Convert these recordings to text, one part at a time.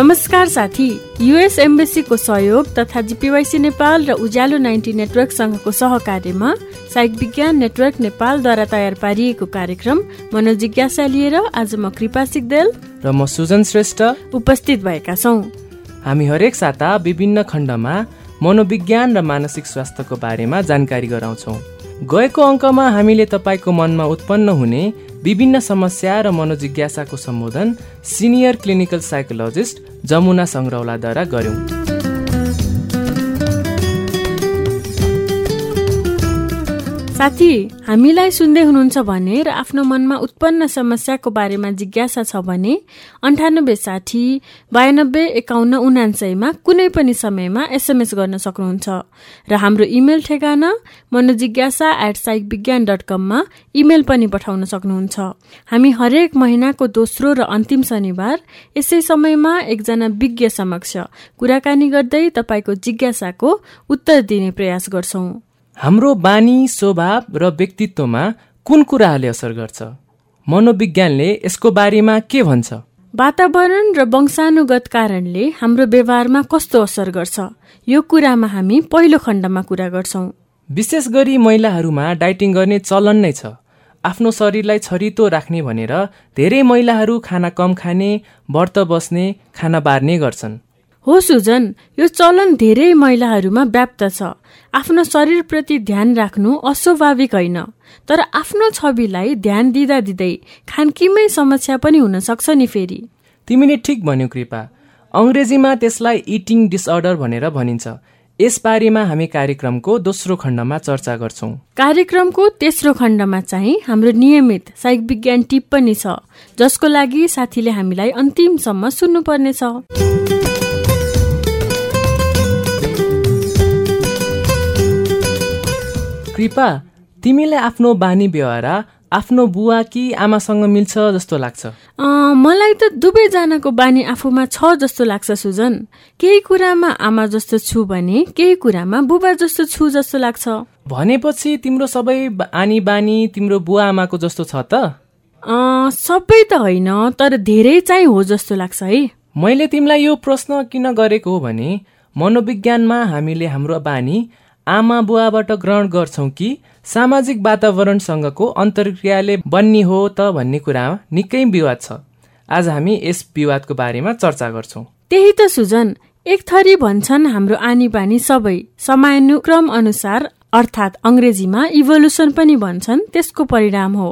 नमस्कार साथी। युएस एम्बेसीको सहयोग तथा जिपिवाइसी नेपाल र उज्यालो नाइन्टी नेटवर्कसँगको सहकार्यमा साइक विज्ञान नेटवर्क नेपालद्वारा तयार पारिएको कार्यक्रम मनोजिज्ञासा लिएर आज म कृपा सिक्देल र म सुजन श्रेष्ठ। उपस्थित भएका छौँ। हामी हरेक साता विभिन्न खण्डमा मनोविज्ञान र मानसिक स्वास्थ्यको बारेमा जानकारी गराउँछौँ। गएको अङ्कमा हामीले तपाईँको मनमा उत्पन्न हुने विभिन्न समस्या र मनोजिज्ञासाको सम्बोधन सिनियर क्लिनिकल साइकोलोजिस्ट जमुना सङ्ग्रौलाद्वारा गऱ्यौँ। साथी हामीलाई सुन्दै हुनुहुन्छ भने र आफ्नो मनमा उत्पन्न समस्याको बारेमा जिज्ञासा छ भने अन्ठानब्बे साठी बयानब्बे एकाउन्न उनान्सयमा कुनै पनि समयमा एसएमएस गर्न सक्नुहुन्छ र हाम्रो इमेल ठेगाना Manojigyasa at psych Vigyan dot कममा इमेल पनि पठाउन सक्नुहुन्छ। हामी हरेक महिनाको दोस्रो र अन्तिम शनिबार यसै समयमा एकजना विज्ञ समक्ष कुराकानी गर्दै तपाईँको जिज्ञासाको उत्तर दिने प्रयास गर्छौं। हाम्रो बानी स्वभाव र व्यक्तित्वमा कुन कुराहरूले असर गर्छ? मनोविज्ञानले यसको बारेमा के भन्छ? वातावरण र वंशानुगत कारणले हाम्रो व्यवहारमा कस्तो असर गर्छ? यो कुरामा हामी पहिलो खण्डमा कुरा गर्छौँ। विशेष गरी महिलाहरूमा डाइटिङ गर्ने चलन नै छ। आफ्नो शरीरलाई छरितो राख्ने भनेर धेरै महिलाहरू खाना कम खाने व्रत बस्ने खाना बार्ने गर्छन्। हो सुजन यो चलन धेरै महिलाहरूमा व्याप्त छ। आफ्नो शरीरप्रति ध्यान राख्नु अस्वाभाविक होइन। तर आफ्नो छविलाई ध्यान दिँदा दिँदै खानकीमै समस्या पनि हुन सक्छ नि फेरि। तिमीले ठिक भन्यो कृपा। अङ्ग्रेजीमा त्यसलाई इटिङ डिसअर्डर भनेर भनिन्छ। यसबारेमा हामी कार्यक्रमको दोस्रो खण्डमा चर्चा गर्छौँ। कार्यक्रमको तेस्रो खण्डमा चाहिँ हाम्रो नियमित साइक विज्ञान टिप्पणी छ जसको लागि साथीले हामीलाई अन्तिमसम्म सुन्नुपर्नेछ। कृपा तिमीलाई आफ्नो बानी व्यवहार आफ्नो बुवा कि आमासँग मिल्छ जस्तो लाग्छ? मलाई त दुवैजनाको बानी आफूमा छ जस्तो लाग्छ सुजन। केही कुरामा आमा जस्तो छु भने केही कुरामा बुबा जस्तो छु जस्तो लाग्छ। भनेपछि तिम्रो सबै आनी बानी तिम्रो बुवा आमाको जस्तो छ त? सबै त होइन तर धेरै चाहिँ हो जस्तो लाग्छ है। मैले तिमीलाई यो प्रश्न किन गरेको हो भने मनोविज्ञानमा हामीले हाम्रो बानी आमा बुवाबाट ग्रहण गर्छौँ कि सामाजिक वातावरणसँगको अन्तर्क्रियाले बन्ने हो त भन्ने कुरा निकै विवाद छ। आज हामी यस विवादको बारेमा चर्चा गर्छौँ। त्यही त सुजन एक थरी भन्छन् हाम्रो आनी बानी सबै। समयानुक्रम अनुसार अर्थात् अङ्ग्रेजीमा इभोल्युसन पनि भन्छन् त्यसको परिणाम हो।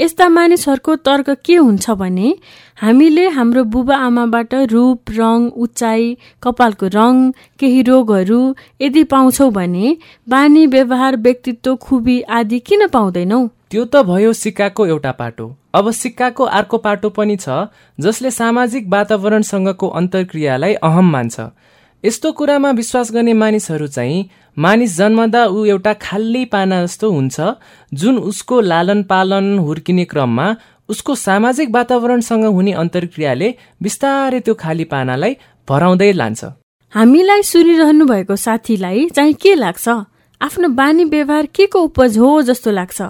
यस्ता मानिसहरूको तर्क के हुन्छ भने हामीले हाम्रो बुबा आमाबाट रूप रङ उचाइ कपालको रङ केही रोगहरू यदि पाउँछौ भने बानी व्यवहार व्यक्तित्व खुबी आदि किन पाउँदैनौ? त्यो त भयो सिक्काको एउटा पाटो। अब सिक्काको अर्को पाटो पनि छ जसले सामाजिक वातावरणसँगको अन्तर्क्रियालाई अहम मान्छ। यस्तो कुरामा विश्वास गर्ने मानिसहरू चाहिँ मानिस जन्मदा ऊ एउटा खाली पाना जस्तो हुन्छ जुन उसको लालन पालन हुर्किने क्रममा उसको सामाजिक वातावरणसँग हुने अन्तर्क्रियाले बिस्तारै त्यो खाली पानालाई भराउँदै लान्छ। हामीलाई सुनिरहनु भएको साथीलाई चाहिँ के लाग्छ? आफ्नो बानी व्यवहार के को उपज हो जस्तो लाग्छ?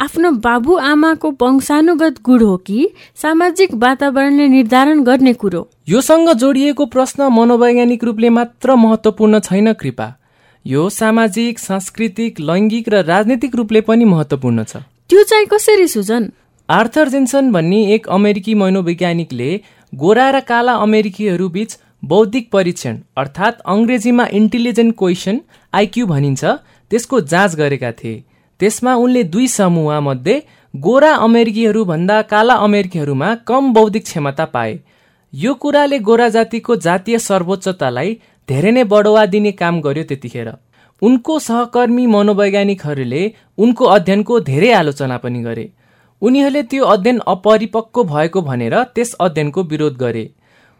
आफ्नो बाबु आमाको वंशानुगत गुण हो कि सामाजिक वातावरणले निर्धारण गर्ने कुरो? योसँग जोडिएको प्रश्न मनोवैज्ञानिक रूपले मात्र महत्वपूर्ण छैन कृपा। यो सामाजिक सांस्कृतिक लैङ्गिक र राजनीतिक रूपले पनि महत्वपूर्ण छ। त्यो चाहिँ कसरी सुजन आर्थर जेन्सन भन्ने एक अमेरिकी मनोवैज्ञानिकले गोरा र काला अमेरिकीहरू बीच बौद्धिक परीक्षण अर्थात् अङ्ग्रेजीमा इन्टेलिजेन्ट क्वेसन आइक्यू भनिन्छ त्यसको जाँच गरेका थिए। त्यसमा उनले दुई समूह मध्ये गोरा अमेरिकीहरू भन्दा काला अमेरिकीहरूमा कम बौद्धिक क्षमता पाए। यो कुराले गोरा जातिको जातीय सर्वोच्चतालाई धेरै नै बढुवा दिने काम गर्यो त्यतिखेर। उनको सहकर्मी मनोवैज्ञानिकहरूले उनको अध्ययनको धेरै आलोचना पनि गरे। उनीहरूले त्यो अध्ययन अपरिपक्व भएको भनेर त्यस अध्ययनको विरोध गरे।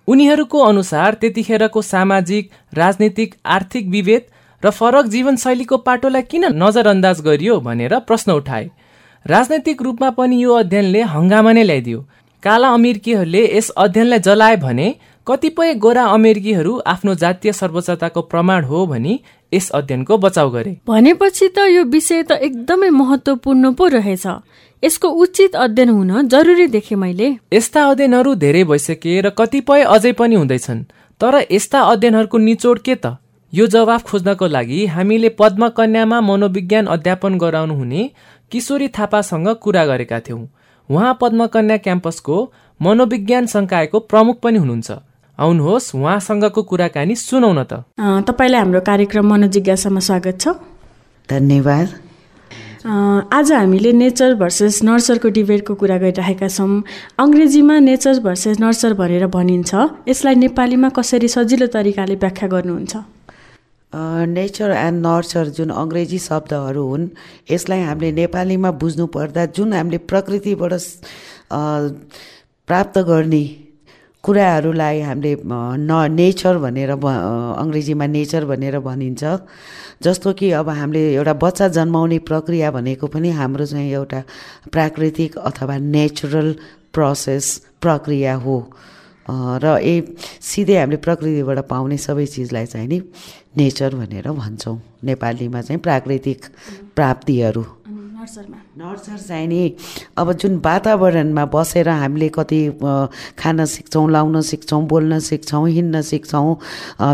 उनीहरूको अनुसार त्यतिखेरको सामाजिक राजनीतिक आर्थिक विभेद र फरक जीवनशैलीको पाटोलाई किन नजरअन्दाज गरियो भनेर प्रश्न उठाए। राजनैतिक रूपमा पनि यो अध्ययनले हङ्गामा नै ल्याइदियो। काला अमेरिकीहरूले यस अध्ययनलाई जलाए भने कतिपय गोरा अमेरिकीहरू आफ्नो जातीय सर्वोच्चताको प्रमाण हो भनी यस अध्ययनको बचाउ गरे। भनेपछि त यो विषय त एकदमै महत्वपूर्ण पो रहेछ। यसको उचित अध्ययन हुन जरुरी देखे मैले। यस्ता अध्ययनहरू धेरै भइसके र कतिपय अझै पनि हुँदैछन्। तर यस्ता अध्ययनहरूको निचोड के त? यो जवाफ खोज्नको लागि हामीले पद्म कन्यामा मनोविज्ञान अध्यापन गराउनु हुने किशोरी थापासँग कुरा गरेका थियौँ। उहाँ पद्मकन्या क्याम्पसको मनोविज्ञान संकायको प्रमुख पनि हुनुहुन्छ। आउनुहोस् उहाँसँगको कुराकानी सुनौ न त। तपाईँलाई हाम्रो कार्यक्रम मनोजिज्ञासामा स्वागत छ। धन्यवाद। आज हामीले नेचर भर्सेस नर्चरको डिबेटको कुरा गरिरहेका छौँ। अङ्ग्रेजीमा नेचर भर्सेस नर्चर भनेर भनिन्छ। यसलाई नेपालीमा कसरी सजिलो तरिकाले व्याख्या गर्नुहुन्छ? नेचर एन्ड नर्चर जुन अङ्ग्रेजी शब्दहरू हुन् यसलाई हामीले नेपालीमा बुझ्नु पर्दा जुन हामीले प्रकृतिबाट प्राप्त गर्ने कुराहरूलाई हामीले न नेचर भनेर अङ्ग्रेजीमा नेचर भनेर भनिन्छ। जस्तो कि अब हामीले एउटा बच्चा जन्माउने प्रक्रिया भनेको पनि हाम्रो चाहिँ एउटा प्राकृतिक अथवा नेचुरल प्रोसेस प्रक्रिया हो। र ए सिधै हामीले प्रकृतिबाट पाउने सबै चिजलाई चाहिँ नि नेचर भनेर भन्छौँ। नेपालीमा चाहिँ प्राकृतिक प्राप्तिहरू। नर्सर चाहिँ नि अब जुन वातावरणमा बसेर हामीले कति खान सिक्छौँ लाउन सिक्छौँ बोल्न सिक्छौँ हिँड्न सिक्छौँ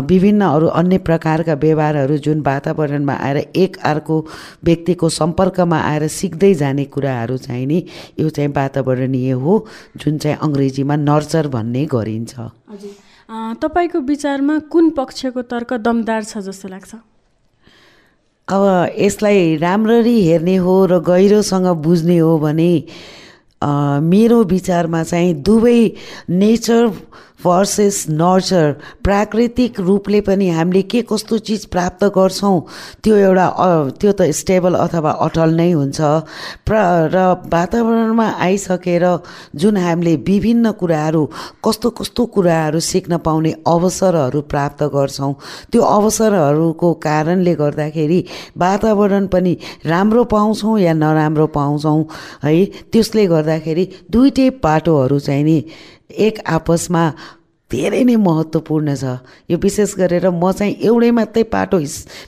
विभिन्न अरू अन्य प्रकारका व्यवहारहरू जुन वातावरणमा आएर एक अर्को व्यक्तिको सम्पर्कमा आएर सिक्दै जाने कुराहरू चाहिँ नि यो चाहिँ वातावरणीय हो जुन चाहिँ अङ्ग्रेजीमा नर्चर भन्ने गरिन्छ। तपाईँको विचारमा कुन पक्षको तर्क दमदार छ जस्तो लाग्छ? अब यसलाई राम्ररी हेर्ने हो र गहिरोसँग बुझ्ने हो भने मेरो विचारमा चाहिँ दुवै नेचर भर्सेस नर्चर प्राकृतिक रूपले पनि हामीले के कस्तो चिज प्राप्त गर्छौँ त्यो एउटा त्यो त स्टेबल अथवा अटल नै हुन्छ। प्र र वातावरणमा आइसकेर जुन हामीले विभिन्न कुराहरू कस्तो कस्तो कुराहरू सिक्न पाउने अवसरहरू प्राप्त गर्छौँ त्यो अवसरहरूको कारणले गर्दाखेरि वातावरण पनि राम्रो पाउँछौँ या नराम्रो पाउँछौँ है? त्यसले गर्दाखेरि दुइटै पाटोहरू चाहिँ नि एक आपसमा धेरै नै महत्त्वपूर्ण छ। यो विशेष गरेर म चाहिँ एउटै मात्रै पाटो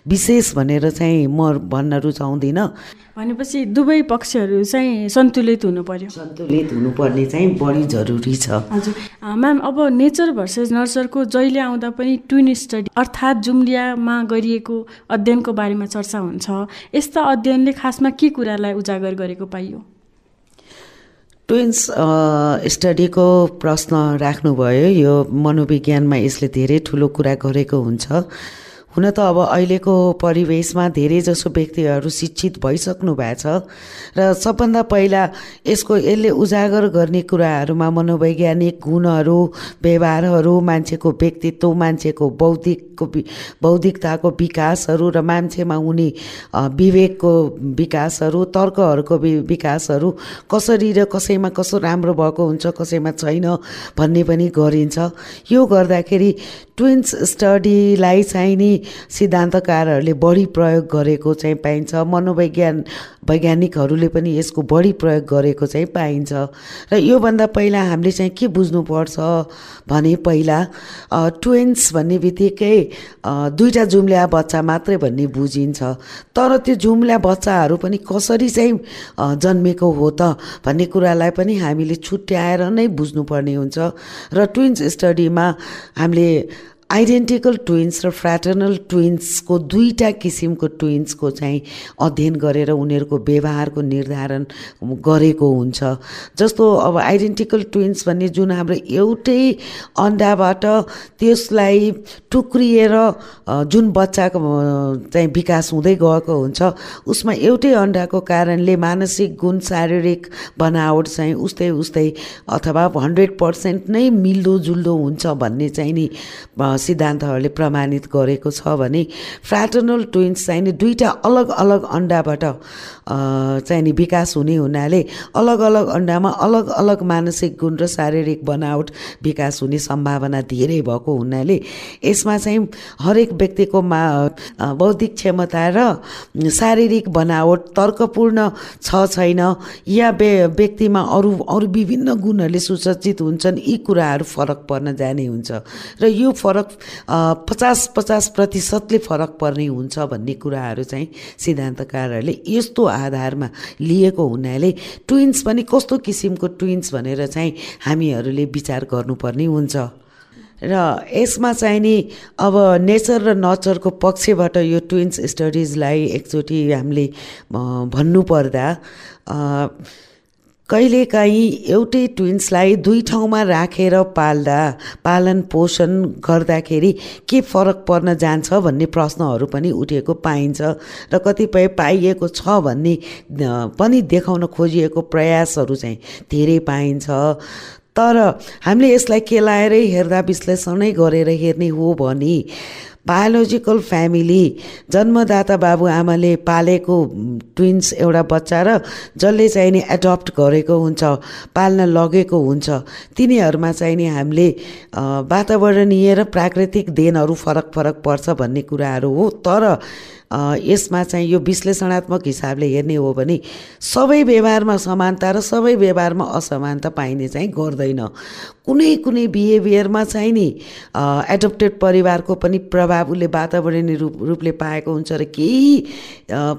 विशेष भनेर चाहिँ म भन्न रुचाउँदिनँ। भनेपछि दुवै पक्षहरू चाहिँ सन्तुलित हुनु पर्यो सन्तुलित हुनुपर्ने चाहिँ बढी जरुरी छ। हजुर। म्याम अब नेचर भर्सेस नर्चरको जहिले आउँदा पनि ट्विन स्टडी अर्थात् जुम्लियामा गरिएको अध्ययनको बारेमा चर्चा हुन्छ। यस्ता अध्ययनले खासमा के कुरालाई उजागर गरेको पाइयो? ट्विन्स स्टडीको प्रश्न राख्नुभयो। यो मनोविज्ञानमा यसले धेरै ठुलो कुरा गरेको हुन्छ। हुन त अब अहिलेको परिवेशमा धेरैजसो व्यक्तिहरू शिक्षित भइसक्नु भएको छ र सबभन्दा पहिला यसको यसले उजागर गर्ने कुराहरूमा मनोवैज्ञानिक गुणहरू व्यवहारहरू मान्छेको व्यक्तित्व मान्छेको बौद्धिकको बौद्धिकताको विकासहरू र मान्छेमा हुने विवेकको विकासहरू तर्कहरूको विकासहरू कसरी र कसैमा कसो राम्रो भएको हुन्छ कसैमा छैन भन्ने पनि गरिन्छ। यो गर्दाखेरि ट्विन्स स्टडीलाई चाहिँ नि सिद्धान्तकारहरूले बढी प्रयोग गरेको चाहिँ पाइन्छ। मनोविज्ञान वैज्ञानिकहरूले पनि यसको बढी प्रयोग गरेको चाहिँ पाइन्छ। र योभन्दा पहिला हामीले चाहिँ के बुझ्नुपर्छ भने पहिला ट्विन्स भन्ने बित्तिकै दुईवटा जुम्ल्या बच्चा मात्रै भन्ने बुझिन्छ। तर त्यो जुम्ल्या बच्चाहरू पनि कसरी चाहिँ जन्मेको हो त भन्ने कुरालाई पनि हामीले छुट्याएर नै बुझ्नुपर्ने हुन्छ। र ट्विन्स स्टडीमा हामीले आइडेन्टिकल ट्विन्स र फ्रेटर्नल ट्विन्सको दुईवटा किसिमको ट्विन्सको चाहिँ अध्ययन गरेर उनीहरूको व्यवहारको निर्धारण गरेको हुन्छ। जस्तो अब आइडेन्टिकल ट्विन्स भन्ने जुन हाम्रो एउटै अन्डाबाट त्यसलाई टुक्रिएर जुन बच्चाको चाहिँ विकास हुँदै गएको हुन्छ उसमा एउटै अन्डाको कारणले मानसिक गुण शारीरिक बनावट चाहिँ उस्तै उस्तै अथवा हन्ड्रेड पर्सेन्ट नै मिल्दोजुल्दो हुन्छ भन्ने चाहिँ नि सिद्धान्तहरूले प्रमाणित गरेको छ भने फ्राटर्नल ट्विन्स चाहिँ नि दुईवटा अलग अलग अन्डाबाट नि विकास हुने हुनाले अलग अलग अन्डामा अलग अलग मानसिक गुण र शारीरिक बनावट विकास हुने सम्भावना धेरै भएको हुनाले यसमा चाहिँ हरेक व्यक्तिको मा बौद्धिक क्षमता र शारीरिक बनावट तर्कपूर्ण छ छैन या व्यक्तिमा अरू अरू विभिन्न गुणहरूले सुसज्जित हुन्छन् यी कुराहरू फरक पर्न जाने हुन्छ। र यो फरक पचास पचास प्रतिशतले फरक पर्ने हुन्छ भन्ने कुराहरू चाहिँ सिद्धान्तकारहरूले यस्तो आधारमा लिएको हुनाले ट्विन्स पनि कस्तो किसिमको ट्विन्स भनेर चाहिँ हामीहरूले विचार गर्नुपर्ने हुन्छ। र यसमा चाहिँ नि अब नेचर र नचरको पक्षबाट यो ट्विन्स स्टडिजलाई एकचोटि हामीले भन्नुपर्दा कहिलेकाहीँ एउटै ट्विन्सलाई दुई ठाउँमा राखेर पाल्दा पालन पोषण गर्दाखेरि के फरक पर्न जान्छ भन्ने प्रश्नहरू पनि उठेको पाइन्छ र कतिपय पाइएको छ भन्ने पनि देखाउन खोजिएको प्रयासहरू चाहिँ धेरै पाइन्छ। तर हामीले यसलाई केलाएरै हेर्दा विश्लेषणै गरेर हेर्ने हो भने बायोलोजिकल फ्यामिली जन्मदाता बाबुआमाले पालेको ट्विन्स एउटा बच्चा र जसले चाहिँ नि एडप्ट गरेको हुन्छ पाल्न लगेको हुन्छ तिनीहरूमा चाहिँ नि हामीले वातावरणीय र प्राकृतिक देनहरू फरक फरक पर्छ भन्ने कुराहरू हो। तर यसमा चाहिँ यो विश्लेषणात्मक हिसाबले हेर्ने हो भने सबै व्यवहारमा समानता र सबै व्यवहारमा असमानता पाइने चाहिँ गर्दैन। कुनै कुनै बिहेभियरमा चाहिँ नि एडप्टेड परिवारको पनि प्रभाव उसले वातावरणीय रूप रूपले पाएको हुन्छ र केही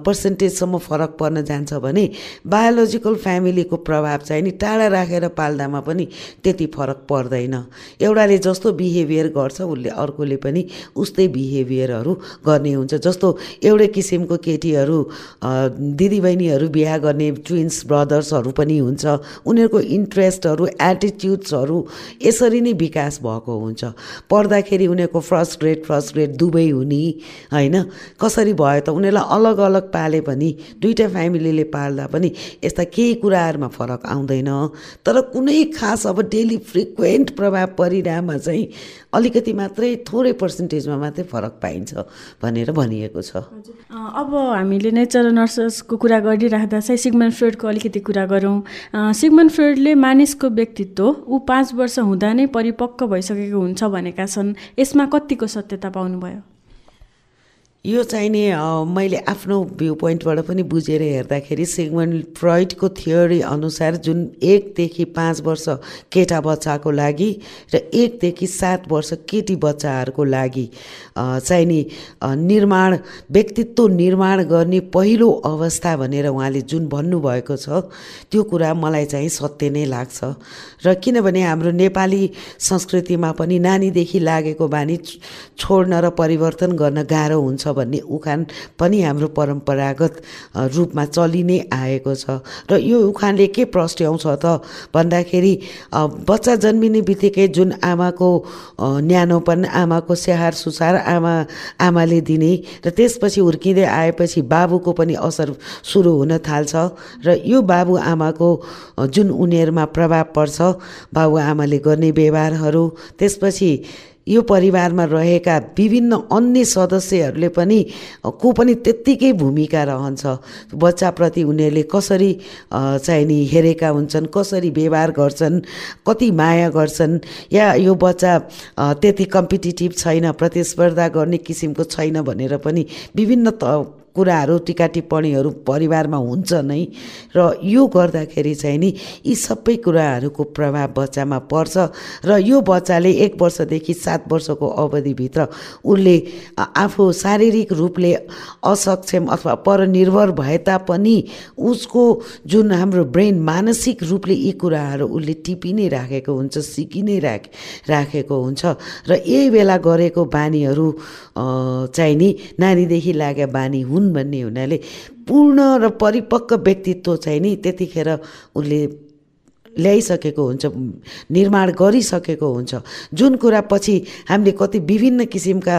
पर्सेन्टेजसम्म फरक पर्न जान्छ भने बायोलोजिकल फ्यामिलीको प्रभाव चाहिँ नि टाढा राखेर पाल्दामा पनि त्यति फरक पर्दैन। एउटाले जस्तो बिहेभियर गर्छ उसले अर्कोले पनि उस्तै बिहेभियरहरू गर्ने हुन्छ। जस्तो एउटै किसिमको केटीहरू दिदीबहिनीहरू बिहा गर्ने ट्विन्स ब्रदर्सहरू पनि हुन्छ। उनीहरूको इन्ट्रेस्टहरू एटिट्युड्सहरू यसरी नै विकास भएको हुन्छ। पढ्दाखेरि उनीहरूको फर्स्ट ग्रेड फर्स्ट ग्रेड दुवै हुने होइन? कसरी भयो त उनीहरूलाई अलग अलग पाले पनि दुइटा फ्यामिलीले पाल्दा पनि यस्ता केही कुराहरूमा फरक आउँदैन। तर कुनै खास अब डेली फ्रिक्वेन्ट प्रभाव परिरहेमा चाहिँ अलिकति मात्रै थोरै पर्सेन्टेजमा मात्रै फरक पाइन्छ भनेर भनिएको छ। अब हामीले नेचर नर्सेसको कुरा गरिराख्दा चाहिँ सिगमन फ्रेडको अलिकति कुरा गरौँ। सिगमन फ्रेडले मानिसको व्यक्तित्व ऊ पाँच वर्ष हुँदा नै परिपक्व भइसकेको हुन्छ भनेका छन्। यसमा कतिको सत्यता पाउनुभयो? यो चाहिँ नि मैले आफ्नो भ्यू पोइन्टबाट पनि बुझेर हेर्दाखेरि सिगमन्ड फ्रइडको थियोरी अनुसार जुन एकदेखि पाँच वर्ष केटा बच्चाको लागि र एकदेखि सात वर्ष केटी बच्चाहरूको लागि चाहिँ नि निर्माण व्यक्तित्व निर्माण गर्ने पहिलो अवस्था भनेर उहाँले जुन भन्नुभएको छ त्यो कुरा मलाई चाहिँ सत्य नै लाग्छ। र किनभने हाम्रो नेपाली संस्कृतिमा पनि नानीदेखि लागेको बानी छोड्न र परिवर्तन गर्न गाह्रो हुन्छ। भन्ने उखान पनि हाम्रो परम्परागत रूपमा चलि नै आएको छ। र यो उखानले के प्रस्ट्याउँछ त? भन्दाखेरि बच्चा जन्मिने बित्तिकै जुन आमाको न्यानोपन आमाको स्याहार सुसार आमा आमाले दिने र त्यसपछि हुर्किँदै आएपछि बाबुको पनि असर सुरु हुन थाल्छ र यो बाबुआमाको जुन उनीहरूमा प्रभाव पर्छ बाबुआमाले गर्ने व्यवहारहरू त्यसपछि यो परिवारमा रहेका विभिन्न अन्य सदस्यहरूले पनि को पनि त्यत्तिकै भूमिका रहन्छ। बच्चाप्रति उनीहरूले कसरी चाहिँ नि हेरेका हुन्छन् कसरी व्यवहार गर्छन् कति माया गर्छन् या यो बच्चा त्यति कम्पिटिटिभ छैन प्रतिस्पर्धा गर्ने किसिमको छैन भनेर पनि विभिन्न त कुराहरू टिका टिप्पणीहरू परिवारमा हुन्छ नै र यो गर्दाखेरि चाहिँ नि यी सबै कुराहरूको प्रभाव बच्चामा पर्छ र यो बच्चाले एक वर्षदेखि सात वर्षको अवधिभित्र उसले आफू शारीरिक रूपले असक्षम अथवा परनिर्भर भए तापनि उसको जुन हाम्रो ब्रेन मानसिक रूपले यी कुराहरू उसले टिपि नै राखेको हुन्छ सिकि नै राख राखेको हुन्छ र यही बेला गरेको बानीहरू चाहिँ नि नानीदेखि लागेका बानी हुन् हुन् भन्ने हुनाले पूर्ण र परिपक्व व्यक्तित्व चाहिँ नि त्यतिखेर उसले ल्याइसकेको हुन्छ निर्माण गरिसकेको हुन्छ। जुन कुरा पछि हामीले कति विभिन्न किसिमका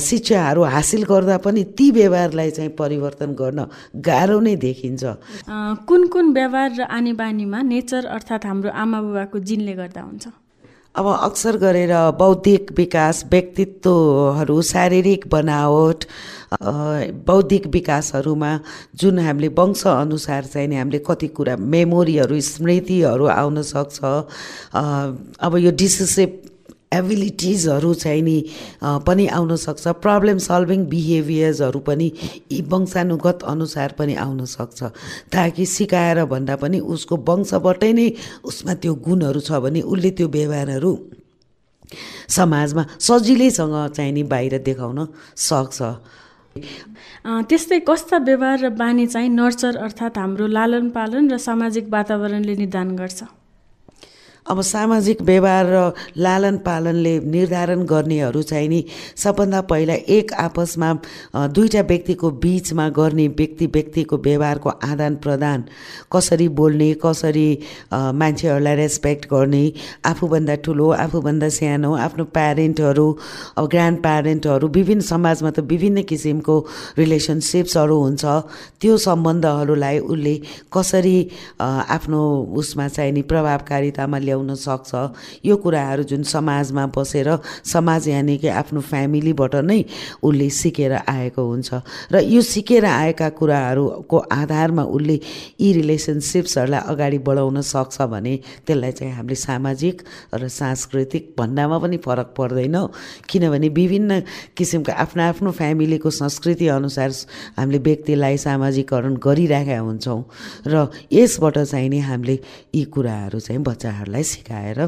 शिक्षाहरू हासिल गर्दा पनि ती व्यवहारलाई चाहिँ परिवर्तन गर्न गाह्रो नै देखिन्छ। कुन कुन व्यवहार र आनी बानीमा नेचर अर्थात् हाम्रो आमा बुबाको जिनले गर्दा हुन्छ? अब अक्सर गरेर बौद्धिक विकास व्यक्तित्वहरू शारीरिक बनावट बौद्धिक विकासहरूमा जुन हामीले वंशअनुसार चाहिँ नि हामीले कति कुरा मेमोरीहरू स्मृतिहरू आउन सक्छ अब यो डिसिसिभ एबिलिटिजहरू चाहिँ नि पनि आउन सक्छ। प्रब्लम सल्भिङ बिहेभियर्सहरू पनि यी वंशानुगत अनुसार पनि आउन सक्छ। ताकि सिकाएर भन्दा पनि उसको वंशबाटै नै उसमा त्यो गुणहरू छ भने उसले त्यो व्यवहारहरू समाजमा सजिलैसँग चाहिँ नि बाहिर देखाउन सक्छ। त्यस्तै कस्ता व्यवहार र बानी चाहिँ नर्चर अर्थात् हाम्रो लालन पालन र सामाजिक वातावरणले निदान गर्छ। अब सामाजिक व्यवहार र लालन पालनले निर्धारण गर्नेहरू चाहिँ नि सबभन्दा पहिला एक आपसमा दुईवटा व्यक्तिको बिचमा गर्ने व्यक्ति व्यक्तिको व्यवहारको आदान प्रदान कसरी बोल्ने कसरी मान्छेहरूलाई रेस्पेक्ट गर्ने आफूभन्दा ठुलो आफूभन्दा सानो आफ्नो प्यारेन्टहरू अब ग्रान्ड प्यारेन्टहरू विभिन्न समाजमा त विभिन्न किसिमको रिलेसनसिप्सहरू हुन्छ। त्यो सम्बन्धहरूलाई उसले कसरी आफ्नो उसमा चाहिँ नि प्रभावकारितामा ल्याउ ल्याउन सक्छ। यो कुराहरू जुन समाजमा बसेर समाज यानि कि आफ्नो फ्यामिलीबाट नै उसले सिकेर आएको हुन्छ। र यो सिकेर आएका कुराहरूको आधारमा उसले यी रिलेसनसिप्सहरूलाई अगाडि बढाउन सक्छ भने त्यसलाई चाहिँ हामीले सामाजिक र सांस्कृतिक भन्दामा पनि फरक पर्दैन किनभने विभिन्न किसिमको आफ्नो आफ्नो फ्यामिलीको संस्कृति अनुसार हामीले व्यक्तिलाई सामाजिकरण गरिरहेका हुन्छौँ। र यसबाट चाहिँ नि हामीले यी कुराहरू चाहिँ बच्चाहरूलाई सिकाएर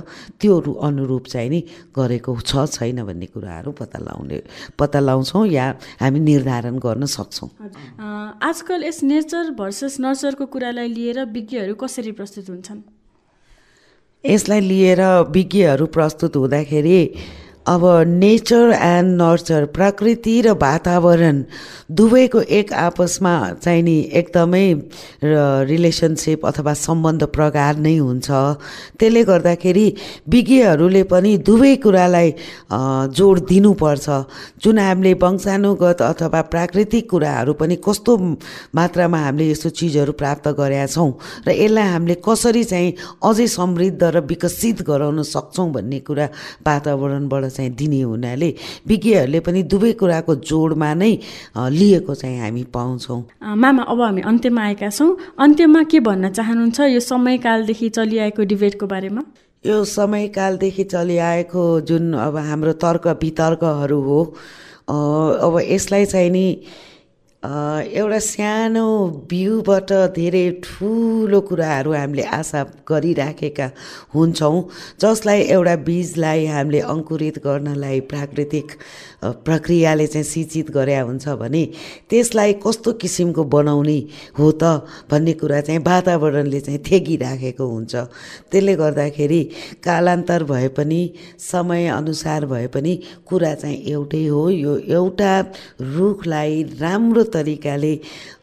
त्यो अनुरूप चाहिँ नि गरेको छ छैन भन्ने कुराहरू पत्ता लगाउने पत्ता लगाउँछौँ या हामी निर्धारण गर्न सक्छौँ। आजकल यस नेचर भर्सेस नर्चरको कुरालाई लिएर विज्ञहरू कसरी प्रस्तुत हुन्छन्? यसलाई लिएर विज्ञहरू प्रस्तुत हुँदाखेरि अब नेचर एन्ड नर्चर प्रकृति र वातावरण दुवैको एक आपसमा चाहिँ नि एकदमै रिलेसनसिप अथवा सम्बन्ध प्रगाढ नै हुन्छ। त्यसले गर्दाखेरि विज्ञहरूले पनि दुवै कुरालाई जोड दिनुपर्छ। जुन हामीले वंशानुगत अथवा प्राकृतिक कुराहरू पनि कस्तो मात्रामा हामीले यस्तो चिजहरू प्राप्त गरेका छौँ र यसलाई हामीले कसरी चाहिँ अझै समृद्ध र विकसित गराउन सक्छौँ भन्ने कुरा वातावरणबाट चाहिँ दिने हुनाले विज्ञहरूले पनि दुवै कुराको जोडमा नै लिएको चाहिँ हामी पाउँछौँ। मामा अब हामी अन्त्यमा आएका छौँ। अन्त्यमा के भन्न चाहनुहुन्छ यो समयकालदेखि चलिआएको डिबेटको बारेमा? यो समयकालदेखि चलिआएको जुन अब हाम्रो तर्क वितर्कहरू हो अब यसलाई चाहिँ नि एउटा सानो बिउबाट धेरै ठुलो कुराहरू हामीले आशा गरिराखेका हुन्छौँ जसलाई एउटा बिजलाई हामीले अङ्कुरित गर्नलाई प्राकृतिक प्रक्रियाले चाहिँ सिचित गरे हुन्छ भने त्यसलाई कस्तो किसिमको बनाउने हो त भन्ने कुरा चाहिँ वातावरणले चाहिँ थेगिराखेको हुन्छ। त्यसले गर्दाखेरि कालान्तर भए पनि समयअनुसार भए पनि कुरा चाहिँ एउटै हो। यो एउटा रुखलाई राम्रो तरिकाले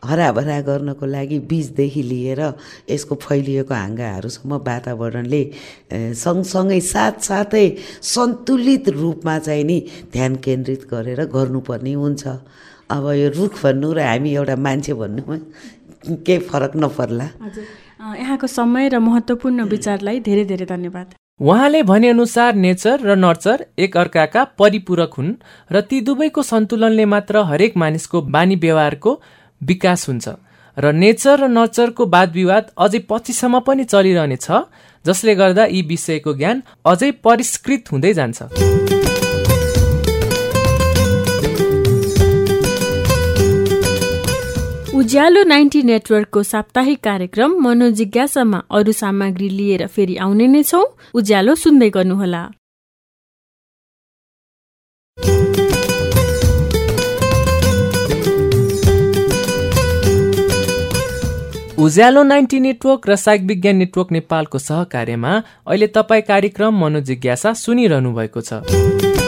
हराभरा गर्नको लागि बिजदेखि लिएर यसको फैलिएको हाँगाहरूसम्म वातावरणले सँगसँगै साथसाथै सन्तुलित रूपमा चाहिँ नि ध्यान केन्द्रित गरेर गर्नुपर्ने हुन्छ। अब यो रुख भन्नु र हामी एउटा मान्छे भन्नुमा केही फरक नपर्ला। यहाँको समय र महत्त्वपूर्ण विचारलाई धेरै धेरै धन्यवाद। उहाँले भनेअनुसार नेचर र नर्चर एक अर्काका परिपूरक हुन् र ती दुवैको सन्तुलनले मात्र हरेक मानिसको बानी व्यवहारको विकास हुन्छ। र नेचर र नर्चरको वाद विवाद अझै पछिसम्म पनि चलिरहनेछ जसले गर्दा यी विषयको ज्ञान अझै परिष्कृत हुँदै जान्छ। उज्यालो नाइन्टी नेटवर्कको साप्ताहिक कार्यक्रम मनोजिज्ञासामा अरू सामग्री लिएर फेरि आउने नै छौ। उज्यालो सुन्दै गर्नुहोला। उज्यालो नाइन्टी नेटवर्क र साइक विज्ञान नेटवर्क नेपालको सहकार्यमा अहिले तपाईँ कार्यक्रम मनोजिज्ञासा सुनिरहनु भएको छ।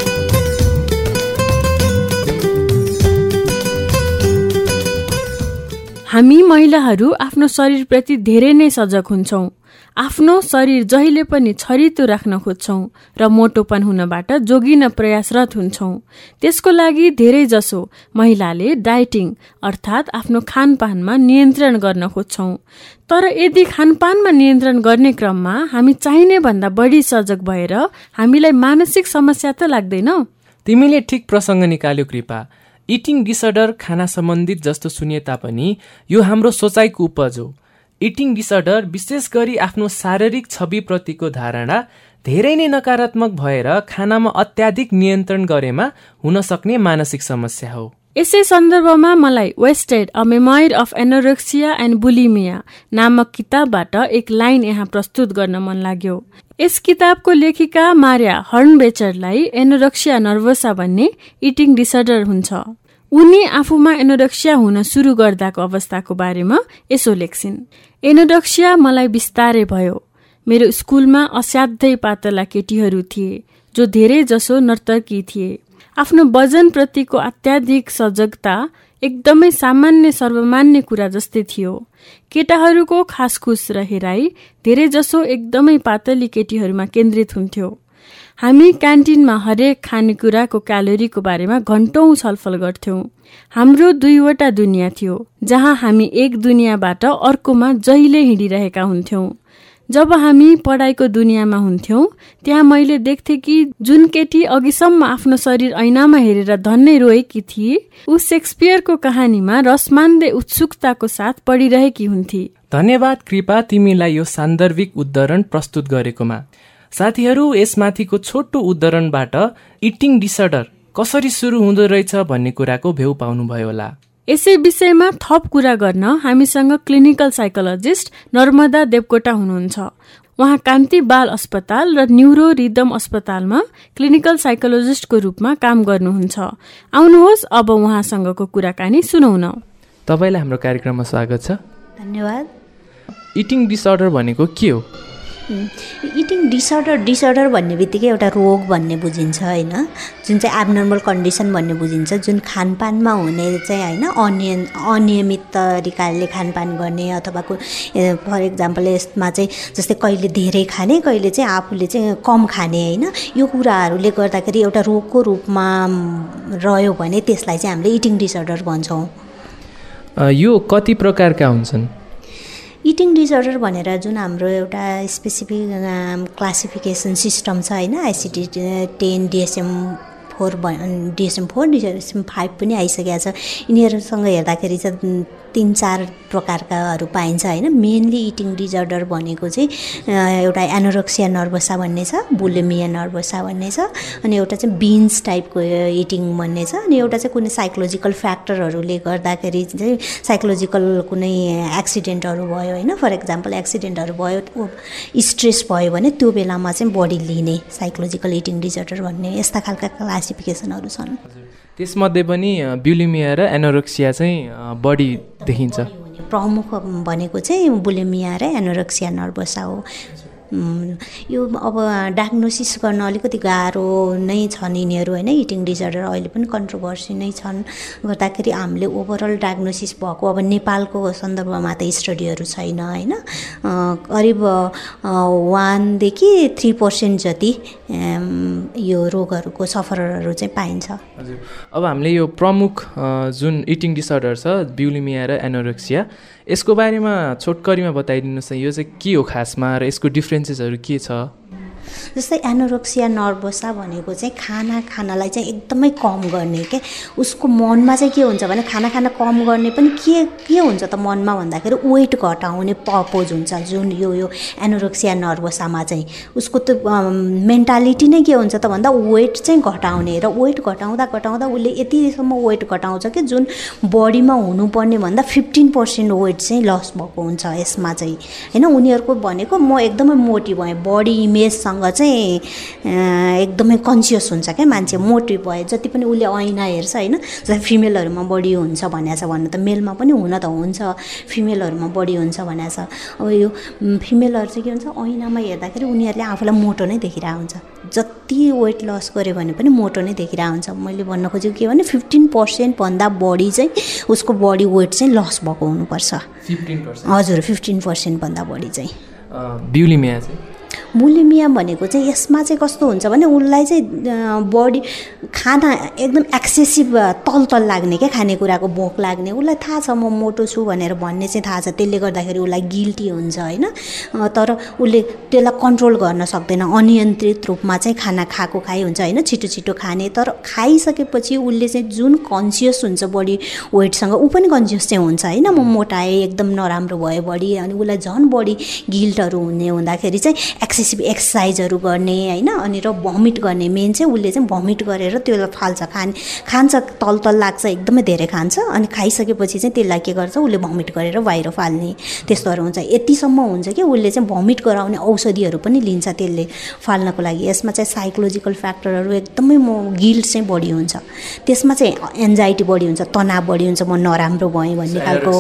हामी महिलाहरू आफ्नो शरीरप्रति धेरै नै सजग हुन्छौँ। आफ्नो शरीर जहिले पनि छरितो राख्न खोज्छौँ र मोटोपन हुनबाट जोगिन प्रयासरत हुन्छौँ। त्यसको लागि धेरै जसो महिलाले डाइटिङ अर्थात् आफ्नो खानपानमा नियन्त्रण गर्न खोज्छौँ। तर यदि खानपानमा नियन्त्रण गर्ने क्रममा हामी चाहिने भन्दा बढी सजग भएर हामीलाई मानसिक समस्या त लाग्दैन? तिमीले ठिक प्रसङ्ग निकाल्यो कृपा। इटिङ डिसअर्डर खाना सम्बन्धित जस्तो सुनिए तापनि यो हाम्रो सोचाइको उपज हो। इटिङ डिसअर्डर विशेष गरी आफ्नो शारीरिक छविप्रतिको धारणा धेरै नै नकारात्मक भएर खानामा अत्याधिक नियन्त्रण गरेमा हुन सक्ने मानसिक समस्या हो। यसै सन्दर्भमा मलाई wasted a memoir of anorexia and bulimia नामक किताबबाट एक लाइन यहाँ प्रस्तुत गर्न मन लाग्यो। यस किताबको लेखिका मार्या हर्नबेचरलाई एनोरक्सिया नर्भोसा भन्ने इटिङ डिसअर्डर हुन्छ। उनी आफूमा एनोडक्सिया हुन सुरु गर्दाको अवस्थाको बारेमा यसो लेख्छिन्। एनोडक्सिया मलाई बिस्तारै भयो। मेरो स्कुलमा असाध्यै पातला केटीहरू थिए जो धेरै जसो नर्तकी थिए। आफ्नो वजनप्रतिको अत्याधिक सजगता एकदमै सामान्य सर्वमान्य कुरा जस्तै थियो। केटाहरूको खासखुस र हेराई धेरै जसो एकदमै पातली केटीहरूमा केन्द्रित हुन्थ्यो। हामी क्यान्टिनमा हरेक खानेकुराको क्यालोरीको बारेमा घन्टौँ छलफल गर्थ्यौँ। हाम्रो दुईवटा दुनियाँ थियो जहाँ हामी एक दुनियाँबाट अर्कोमा जहिले हिँडिरहेका हुन्थ्यौँ। जब हामी पढाइको दुनियाँमा हुन्थ्यौँ त्यहाँ मैले देख्थेँ कि जुन केटी अघिसम्म आफ्नो शरीर ऐनामा हेरेर धन्नै रोएकी थिए ऊ सेक्सपियरको कहानीमा रसमान्दे उत्सुकताको साथ पढिरहेकी हुन्थे। धन्यवाद कृपा तिमीलाई यो सान्दर्भिक उद्धरण प्रस्तुत गरेकोमा। साथीहरू यसमाथिको छोटो उद्धरणबाट इटिङ डिसअर्डर कसरी सुरु हुँदो रहेछ भन्ने कुराको भेउ पाउनुभयो होला। यसै विषयमा थप कुरा गर्न हामीसँग क्लिनिकल साइकोलोजिस्ट नर्मदा देवकोटा हुनुहुन्छ। उहाँ कान्ति बाल अस्पताल र न्युरो रिदम अस्पतालमा क्लिनिकल साइकोलोजिस्टको रूपमा काम गर्नुहुन्छ। आउनुहोस् अब उहाँसँगको कुराकानी सुनौ न तपाईँलाई हाम्रो कार्यक्रममा स्वागत छ। धन्यवाद। इटिङ डिसअर्डर भनेको के हो? इटिङ डिसअर्डर डिसअर्डर भन्ने बित्तिकै एउटा रोग भन्ने बुझिन्छ होइन? जुन चाहिँ एबनर्मल कन्डिसन भन्ने बुझिन्छ जुन खानपानमा हुने चाहिँ होइन अनियन अनियमित तरिकाले खानपान गर्ने अथवा फर इक्जाम्पल यसमा चाहिँ जस्तै कहिले धेरै खाने कहिले चाहिँ आफूले चाहिँ कम खाने होइन? यो कुराहरूले गर्दाखेरि एउटा रोगको रूपमा रह्यो भने त्यसलाई चाहिँ हामीले इटिङ डिसअर्डर भन्छौँ। यो कति प्रकारका हुन्छन्? इटिङ डिसअर्डर भनेर जुन हाम्रो एउटा स्पेसिफिक क्लासिफिकेसन सिस्टम छ होइन ICD ten DSM four DSM four DSM five पनि आइसकेको छ। यिनीहरूसँग हेर्दाखेरि चाहिँ तिन चार प्रकारकाहरू पाइन्छ होइन। मेनली इटिङ डिजर्डर भनेको चाहिँ एउटा एनोरक्सिया नर्भसा भन्ने छ बुलेमिया नर्भसा भन्ने छ अनि एउटा चाहिँ बिन्स टाइपको इटिङ भन्ने छ अनि एउटा चाहिँ कुनै साइकोलोजिकल फ्याक्टरहरूले गर्दाखेरि चाहिँ साइकोलोजिकल कुनै एक्सिडेन्टहरू भयो होइन। फर इक्जाम्पल एक्सिडेन्टहरू भयो स्ट्रेस भयो भने त्यो बेलामा चाहिँ बडी लिने साइकोलोजिकल इटिङ डिजर्डर भन्ने यस्ता खालका क्लासिफिकेसनहरू छन्। त्यसमध्ये पनि ब्युलिमिया र एनोरेक्सिया चाहिँ बढी देखिन्छ। प्रमुख भनेको चाहिँ बुलिमिया र एनोरेक्सिया नर्भसा हो। यो अब डायग्नोसिस गर्न अलिकति गाह्रो नै छन् यिनीहरू होइन? इटिङ डिजर्डर अहिले पनि कन्ट्रोभर्सी नै छन्। गर्दाखेरि हामीले ओभरअल डायग्नोसिस भएको अब नेपालको सन्दर्भमा त स्टडीहरू छैन होइन? करिब वानदेखि थ्री पर्सेन्ट जति यो रोगहरूको सफरहरू चाहिँ पाइन्छ। हजुर। अब हामीले यो प्रमुख जुन इटिङ डिसअर्डर छ ब्युलिमिया र एनोरेक्सिया यसको बारेमा छोटकरीमा बताइदिनुहोस् न। यो चाहिँ के हो खासमा? र यसको डिफ्रेन्सेसहरू के छ? जस्तै एनोरोक्सिया नर्भोसा भनेको चाहिँ खाना खानालाई चाहिँ एकदमै कम गर्ने के? उसको मनमा चाहिँ के हुन्छ भने खाना खाना कम गर्ने पनि के के हुन्छ त मनमा भन्दाखेरि वेट घटाउने पर्पोज हुन्छ। जुन यो यो एनोरोक्सिया नर्भोसामा चाहिँ उसको त्यो मेन्टालिटी नै के हुन्छ त भन्दा वेट चाहिँ घटाउने र वेट घटाउँदा घटाउँदा उसले यतिसम्म वेट घटाउँछ कि जुन बडीमा हुनुपर्ने भन्दा फिफ्टिन पर्सेन्ट वेट चाहिँ लस भएको हुन्छ। यसमा चाहिँ होइन उनीहरूको भनेको म एकदमै मोटी भएँ। बडी इमेजसँग सँग चाहिँ एकदमै कन्सियस हुन्छ क्या मान्छे मोटिभ भयो जति पनि उसले ऐना हेर्छ होइन जस्तै फिमेलहरूमा बढी हुन्छ भनेको छ भन्नु त मेलमा पनि हुन त हुन्छ फिमेलहरूमा बढी हुन्छ भनेको छ। अब यो फिमेलहरू चाहिँ के हुन्छ ऐनामा हेर्दाखेरि उनीहरूले आफूलाई मोटो नै देखिरहेको हुन्छ। जति वेट लस गऱ्यो भने पनि मोटो नै देखिरहेको हुन्छ। मैले भन्न खोजेको के भने फिफ्टिन पर्सेन्टभन्दा बढी चाहिँ उसको बडी वेट चाहिँ लस भएको हुनुपर्छ। हजुर फिफ्टिन पर्सेन्टभन्दा बढी चाहिँ। बिउलिमिया चाहिँ? मुलिमिया भनेको चाहिँ यसमा चाहिँ कस्तो हुन्छ भने उसलाई चाहिँ बडी खाना एकदम एक्सेसिभ तल तल लाग्ने क्या खानेकुराको भोक लाग्ने। उसलाई थाहा छ म मोटो छु भनेर भन्ने चाहिँ थाहा छ। त्यसले गर्दाखेरि उसलाई गिल्टी हुन्छ होइन? तर उसले त्यसलाई कन्ट्रोल गर्न सक्दैन। अनियन्त्रित रूपमा चाहिँ खाना खाएको खाइ हुन्छ होइन? छिटो छिटो खाने। तर खाइसकेपछि उसले चाहिँ जुन कन्सियस हुन्छ बडी वेटसँग ऊ पनि कन्सियस चाहिँ हुन्छ होइन? म मोटाएँ एकदम नराम्रो भयो बडी। अनि उसलाई झन् बढी गिल्टहरू हुने हुँदाखेरि चाहिँ एक्सेसिभ एक्सर्साइजहरू गर्ने होइन? अनि र भमिट गर्ने मेन चाहिँ उसले चाहिँ भमिट गरेर त्यसलाई फाल्छ खाने खान्छ तल तल लाग्छ एकदमै धेरै खान्छ। अनि खाइसकेपछि चाहिँ त्यसलाई के गर्छ? उसले भमिट गरेर बाहिर फाल्ने त्यस्तोहरू हुन्छ। यतिसम्म हुन्छ कि उसले चाहिँ भमिट गराउने औषधिहरू पनि लिन्छ त्यसले फाल्नको लागि। यसमा चाहिँ साइकोलोजिकल फ्याक्टरहरू एकदमै म गिल्ट चाहिँ बढी हुन्छ। त्यसमा चाहिँ एन्जाइटी बढी हुन्छ तनाव बढी हुन्छ। म नराम्रो भएँ भन्ने खालको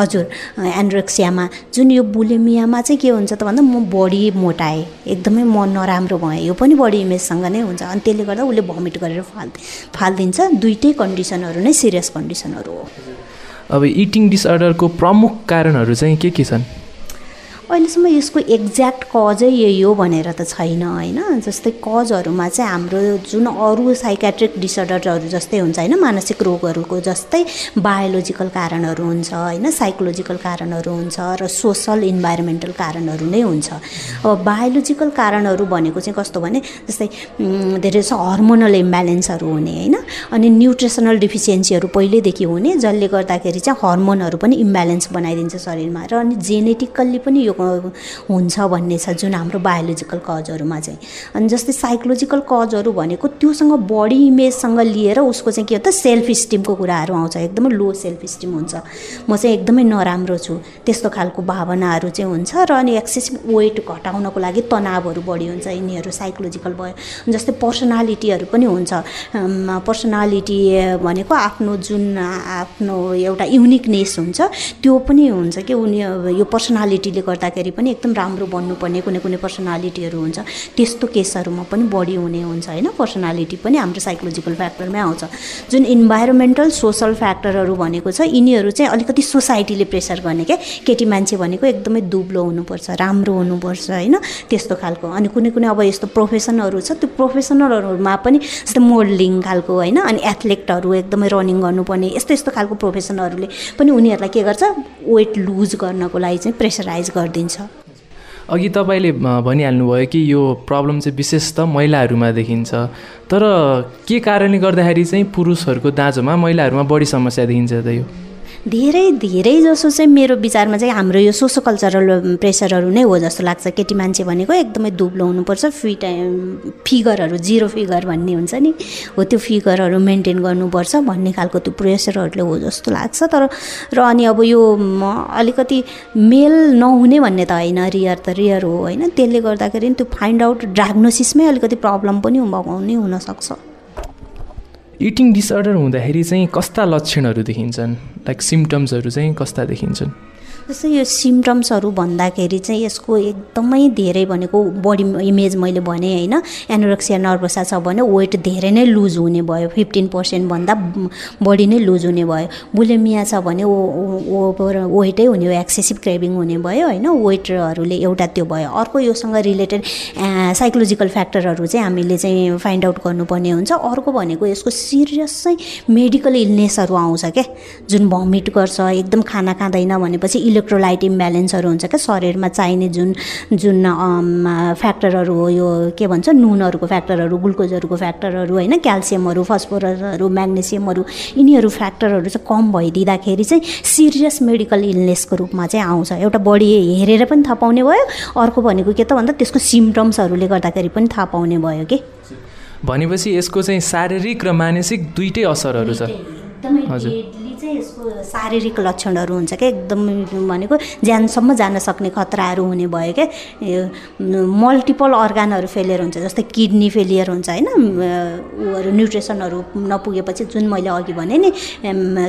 हजुर एन्ड्रोक्सियामा जुन यो बुलेमियामा चाहिँ के हुन्छ त भन्दा म बढी मोटाएँ एकदमै म नराम्रो भएँ यो पनि बडी इमेजसँग नै हुन्छ। अनि त्यसले गर्दा उसले भमिट गरेर फाल फालिदिन्छ। दुइटै कन्डिसनहरू नै सिरियस कन्डिसनहरू हो। अब इटिङ डिसअर्डरको प्रमुख कारणहरू चाहिँ के के छन्? अहिलेसम्म यसको एक्ज्याक्ट कजै यही हो भनेर त छैन होइन? जस्तै कजहरूमा चाहिँ हाम्रो जुन अरू साइकेट्रिक डिसअर्डरहरू जस्तै हुन्छ होइन? मानसिक रोगहरूको जस्तै बायोलोजिकल कारणहरू हुन्छ होइन? साइकोलोजिकल कारणहरू हुन्छ र सोसल इन्भाइरोमेन्टल कारणहरू नै हुन्छ। अब बायोलोजिकल कारणहरू भनेको चाहिँ कस्तो भने जस्तै धेरै जस्तो हर्मोनल इम्ब्यालेन्सहरू हुने होइन? अनि न्युट्रिसनल डिफिसियन्सीहरू पहिल्यैदेखि हुने जसले गर्दाखेरि चाहिँ हर्मोनहरू पनि इम्ब्यालेन्स बनाइदिन्छ शरीरमा। र अनि जेनेटिकल्ली पनि यो हुन्छ भन्ने छ जुन हाम्रो बायोलोजिकल कजहरूमा चाहिँ। अनि जस्तै साइकोलोजिकल कजहरू भनेको त्योसँग बडी इमेजसँग लिएर उसको चाहिँ के हो त सेल्फ स्टिमको कुराहरू आउँछ। एकदमै लो सेल्फ स्टिम हुन्छ। म चाहिँ एकदमै नराम्रो छु। त्यस्तो खालको भावनाहरू चाहिँ हुन्छ र अनि एक्सेसिभ वेट घटाउनको लागि तनावहरू बढी हुन्छ यिनीहरू साइकोलोजिकल भयो। जस्तै पर्सनालिटीहरू पनि हुन्छ। पर्सनालिटी भनेको आफ्नो जुन आफ्नो एउटा युनिकनेस हुन्छ त्यो पनि हुन्छ कि उनी यो पर्सनालिटीले गर्दा गर्दाखेरि पनि एकदम राम्रो बन्नुपर्ने कुनै कुनै पर्सनालिटीहरू हुन्छ। त्यस्तो केसहरूमा पनि बढी हुने हुन्छ होइन। पर्सनालिटी पनि हाम्रो साइकोलोजिकल फ्याक्टरमै आउँछ। जुन इन्भाइरोमेन्टल सोसल फ्याक्टरहरू भनेको छ यिनीहरू चाहिँ अलिकति सोसाइटीले प्रेसर गर्ने क्या केटी मान्छे भनेको एकदमै दुब्लो हुनुपर्छ राम्रो हुनुपर्छ होइन। त्यस्तो खालको। अनि कुनै कुनै अब यस्तो प्रोफेसनहरू छ त्यो प्रोफेसनलहरूमा पनि जस्तै मोडलिङ खालको होइन अनि एथलेटहरू एकदमै रनिङ गर्नुपर्ने यस्तो यस्तो खालको प्रोफेसनहरूले पनि उनीहरूलाई के गर्छ? वेट लुज गर्नको लागि चाहिँ प्रेसराइज गर्छ गरिदिन्छ। अघि तपाईँले भनिहाल्नुभयो कि यो प्रब्लम चाहिँ विशेष त महिलाहरूमा देखिन्छ। तर के कारणले गर्दाखेरि चाहिँ पुरुषहरूको दाँजोमा महिलाहरूमा बढी समस्या देखिन्छ त यो? धेरै धेरै जसो चाहिँ मेरो विचारमा चाहिँ हाम्रो यो सोसो कल्चरल प्रेसरहरू नै हो जस्तो लाग्छ। केटी मान्छे भनेको एकदमै दुब्लो हुनुपर्छ। फिट फिगरहरू जिरो फिगर भन्ने हुन्छ नि। हो त्यो फिगरहरू मेन्टेन गर्नुपर्छ भन्ने खालको त्यो प्रेसरहरूले हो जस्तो लाग्छ। तर र अनि अब यो अलिकति मेल नहुने भन्ने त होइन। रियर त रियर हो होइन। त्यसले गर्दाखेरि त्यो फाइन्ड आउट डायग्नोसिसमै अलिकति प्रब्लम पनि हुने हुनसक्छ। इटिङ डिसअर्डर हुँदाखेरि चाहिँ कस्ता लक्षणहरू देखिन्छन्? लाइक सिम्टम्सहरू चाहिँ कस्ता देखिन्छन्? जस्तै यो सिम्टम्सहरू भन्दाखेरि चाहिँ यसको एकदमै धेरै भनेको बडी इमेज मैले भने होइन एनोरेक्सिया नर्भसा छ भने वेट धेरै नै लुज हुने भयो फिफ्टिन पर्सेन्टभन्दा बढी नै लुज हुने भयो। बुलेमिया छ भने ओभर वेटै हुने एक्सेसिभ क्रेभिङ हुने भयो होइन वेटहरूले एउटा त्यो भयो। अर्को योसँग रिलेटेड साइकोलोजिकल फ्याक्टरहरू चाहिँ हामीले चाहिँ फाइन्ड आउट गर्नुपर्ने हुन्छ। अर्को भनेको यसको सिरियस चाहिँ मेडिकल इलनेसहरू आउँछ क्या जुन भमिट गर्छ एकदम खाना खाँदैन भनेपछि इलेक्ट्रोलाइट इम्ब्यालेन्सहरू हुन्छ क्या शरीरमा चाहिने जुन जुन फ्याक्टरहरू हो यो के भन्छ नुनहरूको फ्याक्टरहरू ग्लुकोजहरूको फ्याक्टरहरू होइन क्याल्सियमहरू फस्फोरसहरू म्याग्नेसियमहरू यिनीहरू फ्याक्टरहरू चाहिँ कम भइदिँदाखेरि चाहिँ सिरियस मेडिकल इलनेसको रूपमा चाहिँ आउँछ। एउटा बडी हेरेर पनि थाहा पाउने भयो अर्को भनेको के त भन्दा त्यसको सिम्टम्सहरूले गर्दाखेरि पनि थाहा पाउने भयो कि। भनेपछि यसको चाहिँ शारीरिक र मानसिक दुइटै असरहरू छ। हजुर। चाहिँ यसको शारीरिक लक्षणहरू हुन्छ क्या एकदम भनेको ज्यानसम्म जान सक्ने खतराहरू हुने भयो क्या। मल्टिपल अर्गानहरू फेलियर हुन्छ जस्तै किडनी फेलियर हुन्छ होइन? ऊहरू न्युट्रिसनहरू नपुगेपछि जुन मैले अघि भने नि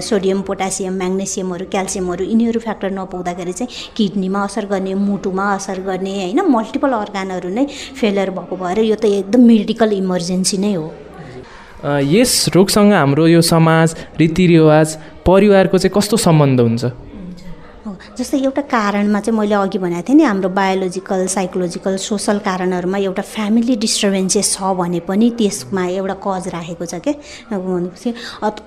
सोडियम पोटासियम म्याग्नेसियमहरू क्याल्सियमहरू यिनीहरू फ्याक्टर नपुग्दाखेरि चाहिँ किडनीमा असर गर्ने मुटुमा असर गर्ने होइन? मल्टिपल अर्गानहरू नै फेलियर भएको भएर यो त एकदम मेडिकल इमर्जेन्सी नै हो। यस रोगसँग हाम्रो यो समाज रीतिरिवाज परिवारको चाहिँ कस्तो सम्बन्ध हुन्छ? जस्तै एउटा कारणमा चाहिँ मैले अघि भनेको थिएँ नि हाम्रो बायोलोजिकल साइकोलोजिकल सोसल कारणहरूमा एउटा फ्यामिली डिस्टर्बेन्सेस छ भने पनि त्यसमा एउटा कज राखेको छ क्या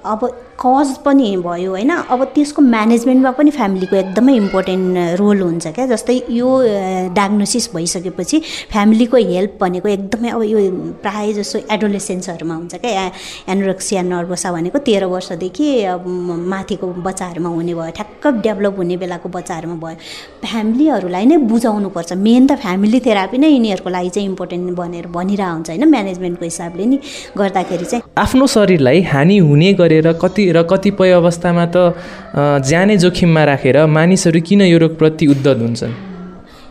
अब कज पनि भयो होइन? अब त्यसको म्यानेजमेन्टमा पनि फ्यामिलीको एकदमै इम्पोर्टेन्ट रोल हुन्छ क्या। जस्तै यो डायग्नोसिस भइसकेपछि फ्यामिलीको हेल्प भनेको एकदमै अब यो प्रायः जसो एडोलेसेन्सहरूमा हुन्छ क्या। एनोरेक्सिया नर्भोसा भनेको तेह्र वर्षदेखि अब माथिको बच्चाहरूमा हुने भयो ठ्याक्क डेभलप हुने बेलाको बच्चाहरूमा भयो। फ्यामिलीहरूलाई नै बुझाउनुपर्छ। मेन त फ्यामिली थेरापी नै यिनीहरूको लागि चाहिँ इम्पोर्टेन्ट भनेर भनिरहेको हुन्छ होइन? म्यानेजमेन्टको हिसाबले नि गर्दाखेरि चाहिँ। आफ्नो शरीरलाई हानि हुने गरेर कति र कतिपय अवस्थामा त ज्यानै जोखिममा राखेर मानिसहरू किन यो रोगप्रति उद्धत हुन्छन्?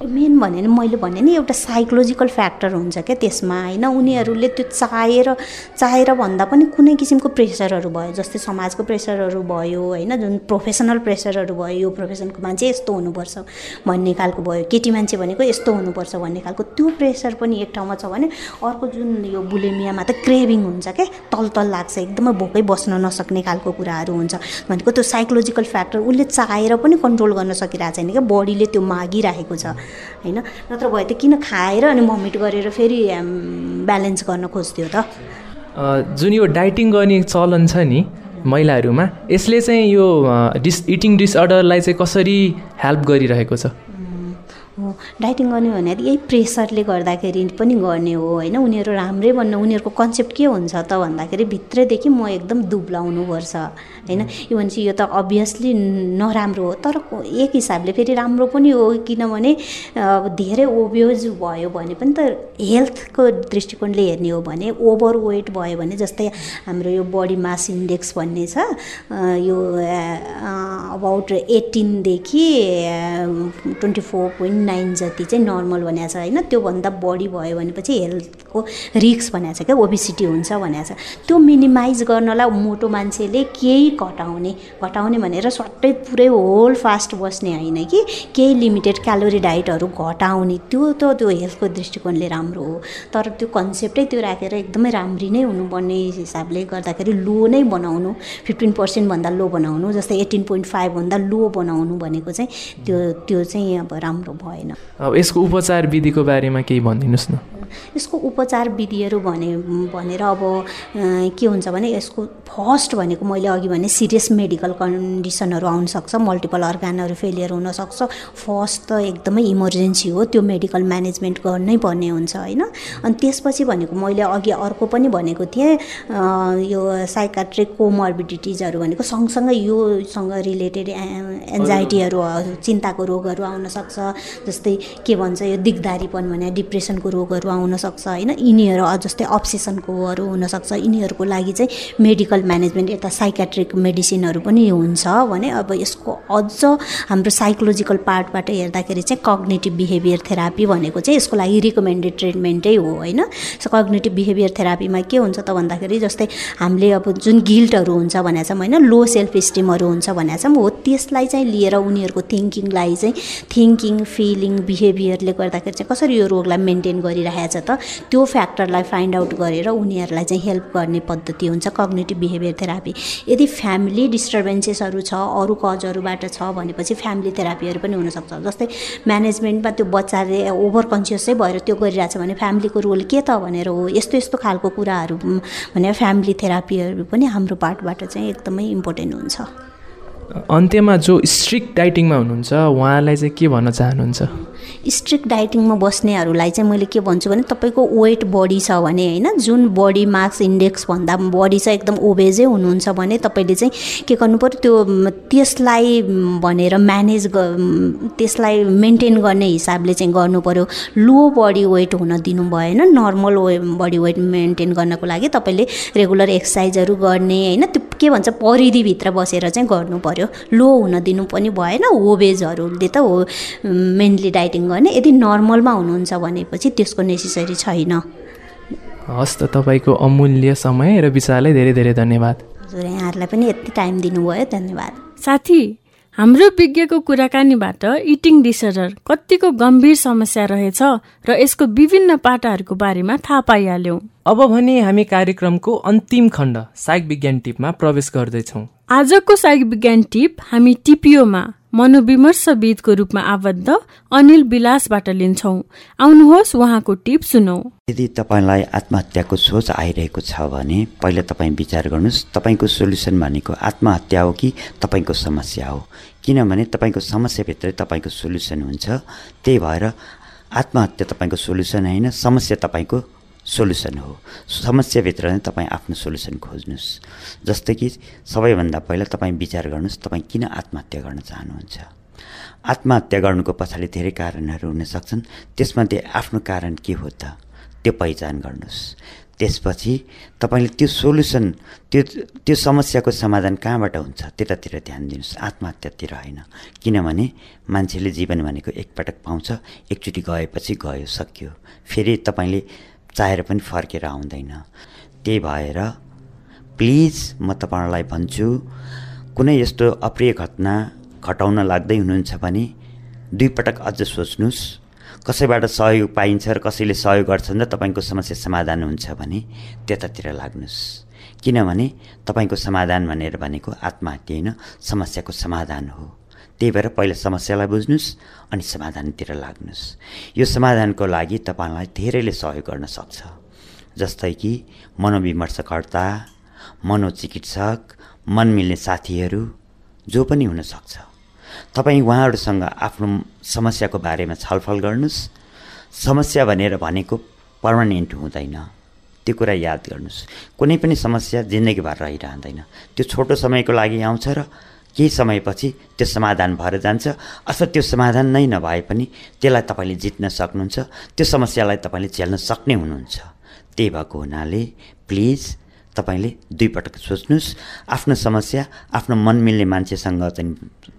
मेन भने मैले भने नि एउटा साइकोलोजिकल फ्याक्टर हुन्छ क्या त्यसमा होइन? उनीहरूले त्यो चाहेर चाहेर भन्दा पनि कुनै किसिमको प्रेसरहरू भयो जस्तै समाजको प्रेसरहरू भयो होइन? जुन प्रोफेसनल प्रेसरहरू भयो यो प्रोफेसनको मान्छे यस्तो हुनुपर्छ भन्ने खालको भयो केटी मान्छे भनेको यस्तो हुनुपर्छ भन्ने खालको त्यो प्रेसर पनि एक ठाउँमा छ भने अर्को जुन यो बुलेमियामा त क्रेभिङ हुन्छ क्या तल तल लाग्छ एकदमै भोकै बस्न नसक्ने खालको कुराहरू हुन्छ। भनेको त्यो साइकोलोजिकल फ्याक्टर उसले चाहेर पनि कन्ट्रोल गर्न सकिरहेको छैन क्या बडीले त्यो मागिरहेको छ। होइन? नत्र भए त किन खाएर अनि भमिट गरेर फेरि ब्यालेन्स गर्न खोज्थ्यो त? जुन यो डाइटिङ गर्ने चलन छ नि महिलाहरूमा यसले चाहिँ यो डिस इटिङ डिसअर्डरलाई चाहिँ कसरी हेल्प गरिरहेको छ? डाइटिङ गर्ने भने यही प्रेसरले गर्दाखेरि पनि गर्ने हो होइन? उनीहरू राम्रै भन्नु उनीहरूको कन्सेप्ट के हुन्छ त भन्दाखेरि भित्रैदेखि म एकदम दुब्लाउनुपर्छ होइन? इभन चाहिँ यो त अभियसली नराम्रो हो तर एक हिसाबले फेरि राम्रो पनि हो किनभने धेरै ओबियोज भयो भने पनि त हेल्थको दृष्टिकोणले हेर्ने हो भने ओभर वेट भयो भने जस्तै हाम्रो यो बडी मास इन्डेक्स भन्ने छ यो अबाउट एटिनदेखि ट्वेन्टी फोर पोइन्ट नाइन जति चाहिँ नर्मल भनेको छ होइन त्योभन्दा बढी भयो भनेपछि हेल्थको रिक्स भनेको छ क्या ओबिसिटी हुन्छ भनेको छ। त्यो मिनिमाइज गर्नलाई मोटो मान्छेले केही घटाउने घटाउने भनेर सट्टै पुरै होल फास्ट बस्ने होइन कि केही लिमिटेड क्यालोरी डाइटहरू घटाउने त्यो त त्यो हेल्थको दृष्टिकोणले राम्रो हो। तर त्यो कन्सेप्टै त्यो राखेर एकदमै राम्री नै हुनुपर्ने हिसाबले गर्दाखेरि लो नै बनाउनु फिफ्टिन पर्सेन्टभन्दा लो बनाउनु जस्तै एटिन पोइन्ट फाइभभन्दा लो बनाउनु भनेको चाहिँ त्यो त्यो चाहिँ अब राम्रो भयो। भएन अब यसको उपचार विधिको बारेमा केही भनिदिनुहोस् न। यसको उपचार विधिहरू भने भनेर अब के हुन्छ भने यसको फर्स्ट भनेको मैले अघि भने सिरियस मेडिकल कन्डिसनहरू आउनसक्छ मल्टिपल अर्गानहरू फेलियर हुनसक्छ। फर्स्ट त एकदमै इमर्जेन्सी हो त्यो मेडिकल म्यानेजमेन्ट गर्नै पर्ने हुन्छ होइन? अनि त्यसपछि भनेको मैले अघि अर्को पनि भनेको थिएँ यो साइकाट्रिक कोमर्बिडिटिजहरू भनेको सँगसँगै योसँग रिलेटेड एन्जाइटीहरू चिन्ताको रोगहरू आउनसक्छ जस्तै के भन्छ यो दिगदारीपन भने डिप्रेसनको रोगहरू आउनसक्छ होइन? यिनीहरू जस्तै अप्सेसनकोहरू हुनसक्छ। यिनीहरूको लागि चाहिँ मेडिकल म्यानेजमेन्ट यता साइकेट्रिक मेडिसिनहरू पनि हुन्छ भने अब यसको अझ हाम्रो साइकोलोजिकल पार्टबाट हेर्दाखेरि चाहिँ कग्नेटिभ बिहेभियर थेरापी भनेको चाहिँ यसको लागि रिकमेन्डेड ट्रिटमेन्टै हो होइन? कग्नेटिभ बिहेभियर थेरापीमा के हुन्छ त भन्दाखेरि जस्तै हामीले अब जुन गिल्टहरू हुन्छ भनेको छौँ होइन लो सेल्फ स्टिमहरू हुन्छ भनेको छौँ हो त्यसलाई चाहिँ लिएर उनीहरूको थिङ्किङलाई चाहिँ थिङ्किङ फिलिङ बिहेभियरले गर्दाखेरि चाहिँ कसरी यो रोगलाई मेन्टेन गरिरहेको छ त? त्यो फ्याक्टरलाई फाइन्ड आउट गरेर उनीहरूलाई चाहिँ हेल्प गर्ने पद्धति हुन्छ कग्नेटिभ बिहेभियर थेरापी यदि फ्यामिली डिस्टर्बेन्सेसहरू छ अरू कजहरूबाट छ भनेपछि फ्यामिली थेरापीहरू पनि हुनसक्छ। जस्तै म्यानेजमेन्टमा त्यो बच्चाले ओभर कन्सियसै भएर त्यो गरिरहेछ भने फ्यामिलीको रोल के त भनेर हो? यस्तो यस्तो खालको कुराहरू भने फ्यामिली थेरापीहरू पनि हाम्रो पार्टबाट चाहिँ एकदमै इम्पोर्टेन्ट हुन्छ। अन्त्यमा जो स्ट्रिक्ट डाइटिङमा हुनुहुन्छ उहाँलाई चाहिँ के भन्न चाहनुहुन्छ? स्ट्रिक्ट डाइटिङमा बस्नेहरूलाई चाहिँ मैले के भन्छु भने तपाईँको वेट बडी छ भने होइन जुन बडी मार्क्स इन्डेक्स भन्दा बडी चाहिँ एकदम ओबेजै हुनुहुन्छ भने तपाईँले चाहिँ के गर्नु पऱ्यो त्यो त्यसलाई भनेर म्यानेज त्यसलाई मेन्टेन गर्ने हिसाबले चाहिँ गर्नु पऱ्यो लो बडी वेट हुन दिनु भएन normal way body weight maintain गर्नको लागि तपाईँले रेगुलर एक्सर्साइजहरू गर्ने होइन त्यो के भन्छ परिधिभित्र बसेर चाहिँ गर्नु पऱ्यो लो हुन दिनु पनि भएन ओबेजहरूले त हो मेनली डाइटिङ गर्ने यदि नर्मलमा हुनुहुन्छ भनेपछि त्यसको नेसेसरी छैन। हस् त तपाईँको अमूल्य समय र विचारलाई धेरै धेरै धन्यवाद। हजुर यहाँहरूलाई पनि यति टाइम दिनुभयो धन्यवाद। साथी हाम्रो विज्ञको कुराकानीबाट इटिङ डिसअर्डर कतिको गम्भीर समस्या रहेछ र यसको विभिन्न पाटाहरूको बारेमा थाहा पाइहाल्यौँ। अब भने हामी कार्यक्रमको अन्तिम खण्ड साइक विज्ञान टिपमा प्रवेश गर्दैछौँ। आजको साइक विज्ञान टिप हामी टिपियोमा मनोविमर्शविदको रूपमा आबद्ध अनिल विलासबाट लिन्छौ। आउनुहोस् उहाँको टिप सुनौ। यदि तपाईँलाई आत्महत्याको सोच आइरहेको छ भने पहिला तपाईँ विचार गर्नुहोस् तपाईँको सोल्युसन भनेको आत्महत्या हो कि तपाईँको समस्या हो? किनभने तपाईँको समस्याभित्रै तपाईँको सोल्युसन हुन्छ। त्यही भएर आत्महत्या तपाईँको सोल्युसन होइन समस्या तपाईँको सोल्युसन हो। समस्याभित्र नै तपाईँ आफ्नो सोल्युसन खोज्नुहोस्। जस्तै कि सबैभन्दा पहिला तपाईँ विचार गर्नुहोस् तपाईँ किन आत्महत्या गर्न चाहनुहुन्छ? आत्महत्या गर्नुको पछाडि धेरै कारणहरू हुन सक्छन्। त्यसमध्ये आफ्नो कारण के हो त? त्यो पहिचान गर्नुहोस्। त्यसपछि तपाईँले त्यो सोल्युसन त्यो त्यो समस्याको समाधान कहाँबाट हुन्छ त्यतातिर ध्यान दिनुहोस्। आत्महत्यातिर होइन। किनभने मान्छेले जीवन भनेको एकपटक पाउँछ एकचोटि गएपछि गयो सक्यो। फेरि तपाईँले चाहेर पनि फर्केर आउँदैन। त्यही भएर प्लिज म तपाईँहरूलाई भन्छु कुनै यस्तो अप्रिय घटना घटाउन लाग्दै हुनुहुन्छ भने दुईपटक अझ सोच्नुहोस् कसैबाट सहयोग पाइन्छ र कसैले सहयोग गर्छन् र तपाईँको समस्या समाधान हुन्छ भने त्यतातिर लाग्नुहोस्। किनभने तपाईँको समाधान भनेर भनेको आत्महत्या होइन समस्याको समाधान हो। त्यही भएर पहिला समस्यालाई बुझ्नुहोस् अनि समाधानतिर लाग्नुहोस्। यो समाधानको लागि तपाईँलाई धेरैले सहयोग गर्न सक्छ। जस्तै कि मनोविमर्शकर्ता मनोचिकित्सक मन मिल्ने साथीहरू जो पनि हुनसक्छ तपाईँ उहाँहरूसँग आफ्नो समस्याको बारेमा छलफल गर्नुहोस्। समस्या भनेर भनेको पर्मानेन्ट हुँदैन। त्यो कुरा याद गर्नुहोस्। कुनै पनि समस्या जिन्दगीभर रहिरहँदैन। त्यो छोटो समयको लागि आउँछ र केही समयपछि त्यो समाधान भएर जान्छ। अथवा त्यो समाधान नै नभए पनि त्यसलाई तपाईँले जित्न सक्नुहुन्छ त्यो समस्यालाई तपाईँले झेल्न सक्ने हुनुहुन्छ। त्यही भएको हुनाले प्लिज तपाईँले दुईपटक सोच्नुहोस्। आफ्नो समस्या आफ्नो मन मिल्ने मान्छेसँग चाहिँ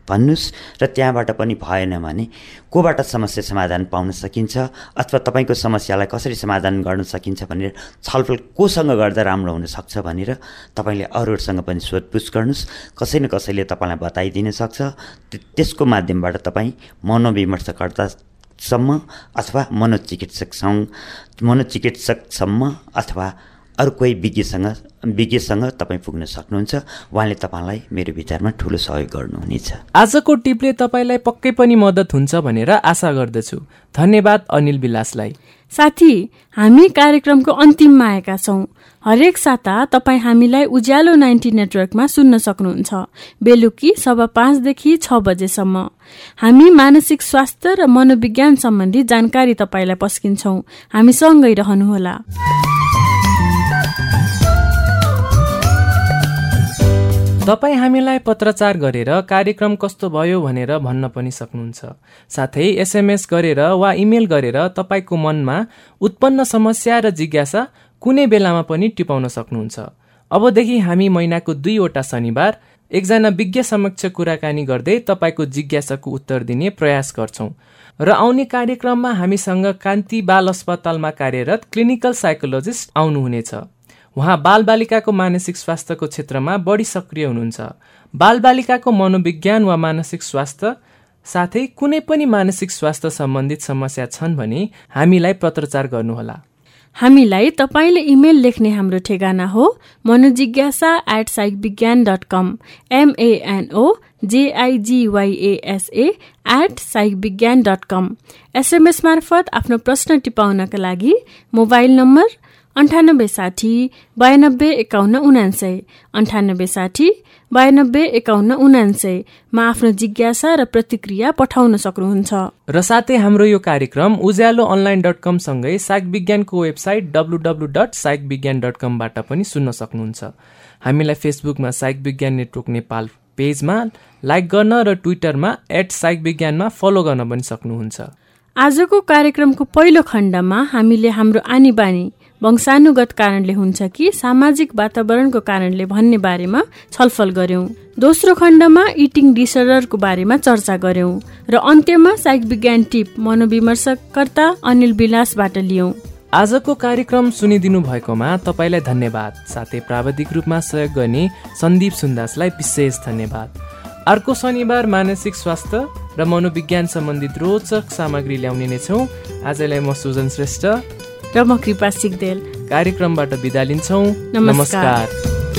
भन्नुहोस् र त्यहाँबाट पनि भएन भने कोबाट समस्या समाधान पाउन सकिन्छ अथवा तपाईँको समस्यालाई कसरी समाधान गर्न सकिन्छ भनेर छलफल कोसँग गर्दा राम्रो हुनसक्छ भनेर तपाईँले अरूहरूसँग पनि सोधपुछ गर्नुहोस्। कसै न कसैले तपाईँलाई बताइदिन सक्छ। त्यसको माध्यमबाट तपाईँ मनोविमर्शकर्तासम्म अथवा मनोचिकित्सकसँग मनोचिकित्सकसम्म अथवा अरू कोही विज्ञसँग विज्ञसँग तपाईँ पुग्न सक्नुहुन्छ। उहाँले तपाईँलाई मेरो विचारमा ठुलो सहयोग गर्नुहुनेछ। आजको टिपले तपाईँलाई पक्कै पनि मद्दत हुन्छ भनेर आशा गर्दछु। धन्यवाद अनिल विलासलाई। साथी हामी कार्यक्रमको अन्तिममा आएका छौँ। हरेक साता तपाईँ हामीलाई उज्यालो नाइन्टी नेटवर्कमा सुन्न सक्नुहुन्छ। बेलुकी सभा पाँचदेखि छ बजेसम्म। हामी मानसिक स्वास्थ्य र मनोविज्ञान सम्बन्धी जानकारी तपाईँलाई पस्किन्छौँ। हामीसँगै रहनुहोला। तपाईँ हामीलाई पत्रचार गरेर कार्यक्रम कस्तो भयो भनेर भन्न पनि सक्नुहुन्छ। साथै एसएमएस गरेर वा इमेल गरेर तपाईँको मनमा उत्पन्न समस्या र जिज्ञासा कुनै बेलामा पनि टिपाउन सक्नुहुन्छ। अबदेखि हामी महिनाको दुईवटा शनिबार एकजना विज्ञ समक्ष कुराकानी गर्दै तपाईँको जिज्ञासाको उत्तर दिने प्रयास गर्छौँ र आउने कार्यक्रममा हामीसँग कान्ति बाल अस्पतालमा कार्यरत क्लिनिकल साइकोलोजिस्ट आउनुहुनेछ। उहाँ बालबालिकाको मानसिक स्वास्थ्यको क्षेत्रमा बढी सक्रिय हुनुहुन्छ। बालबालिकाको मनोविज्ञान वा मानसिक स्वास्थ्य साथै कुनै पनि मानसिक स्वास्थ्य सम्बन्धित समस्या छन् भने हामीलाई पत्रचार गर्नुहोला। हामीलाई तपाईँले इमेल लेख्ने हाम्रो ठेगाना हो Manojigyasa at psych Vigyan dot com M N O J I G Y S A at psych Vigyan dot com SMS मार्फत आफ्नो प्रश्न टिपाउनका लागि मोबाइल नम्बर अन्ठानब्बे साठी बयानब्बे एकाउन्न उनान्सय। अन्ठानब्बे साठी बयानब्बे एकाउन्न उनान्सयमा आफ्नो जिज्ञासा र प्रतिक्रिया पठाउन सक्नुहुन्छ। र साथै हाम्रो यो कार्यक्रम उज्यालो अनलाइन डट कमसँगै साइक विज्ञानको website W W dot psych Vigyan dot कमबाट पनि सुन्न सक्नुहुन्छ। हामीलाई फेसबुकमा साइक विज्ञान नेटवर्क नेपाल पेजमा लाइक गर्न र ट्विटरमा एट साइक विज्ञानमा फलो गर्न पनि सक्नुहुन्छ। आजको कार्यक्रमको पहिलो खण्डमा हामीले हाम्रो आनी बानी वंशानुगत कारणले हुन्छ कि सामाजिक वातावरणको कारणले भन्ने बारेमा छलफल गर्यौं दोस्रो खण्डमा इटिङ डिसअर्डरको बारेमा चर्चा गर्यौं र अन्त्यमा साइक विज्ञान टिप मनोविमर्शकर्ता अनिल विलासबाट लियौं। आजको कार्यक्रम सुनिदिनु भएकोमा तपाईँलाई धन्यवाद। साथै प्राविधिक रूपमा सहयोग गर्ने सन्दीप सुन्दासलाई विशेष धन्यवाद। अर्को शनिबार मानसिक स्वास्थ्य र मनोविज्ञान सम्बन्धित रोचक सामग्री ल्याउने नै छौँ। आजलाई म सुजन श्रेष्ठ। र म कृपा सिक्देल कार्यक्रमबाट बिदा लिन्छौँ। नमस्कार।